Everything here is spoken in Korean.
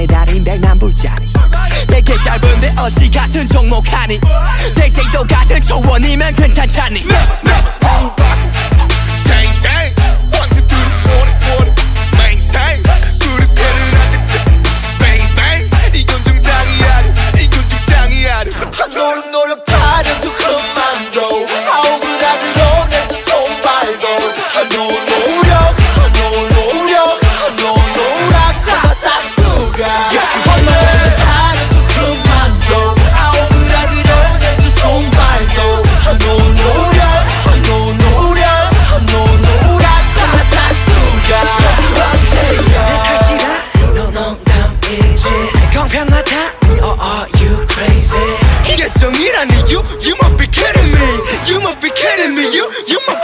사랑의 달인데 난 불자리. 내게 짧은데 어찌 같은 종목하니? 대생도 같은 초원이면 괜찮잖니. You must be kidding me. You, you must.